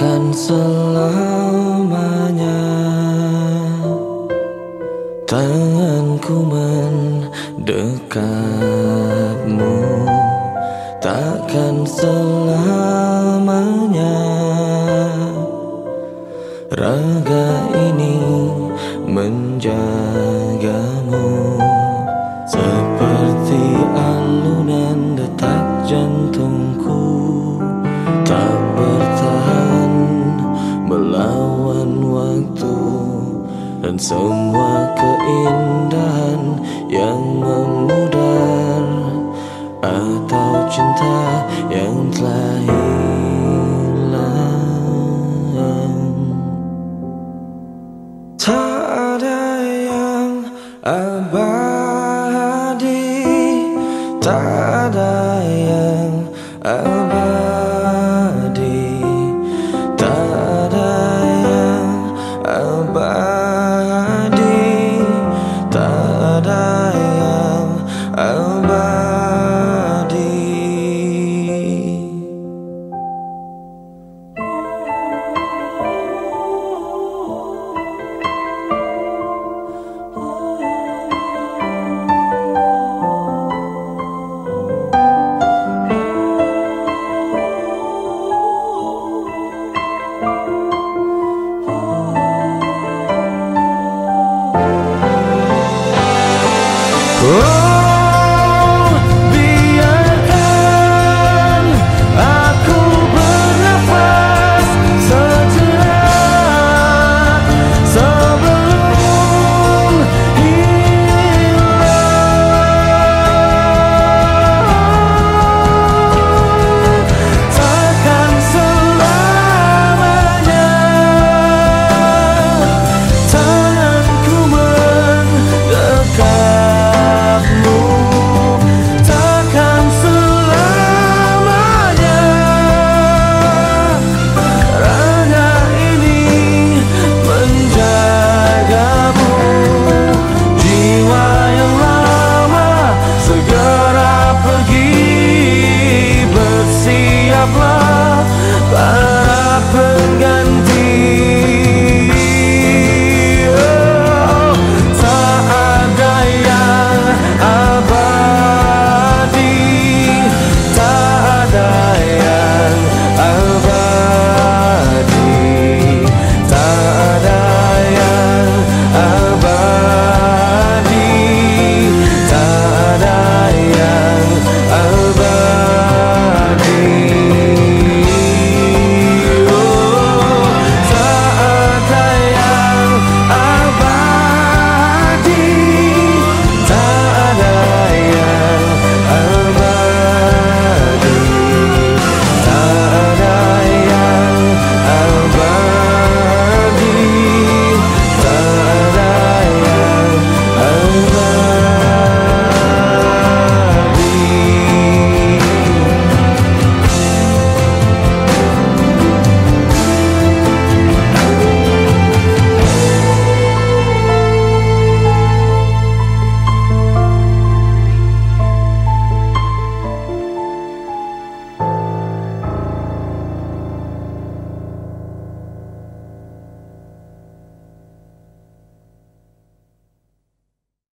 Takkan selamanya Tanganku mendekatmu. Takkan selamanya Raga ini menjagamu waktu dan semua keindahan yang memudar atau cinta yang telah hilang. Tak ada yang abadi tak ada yang abadi.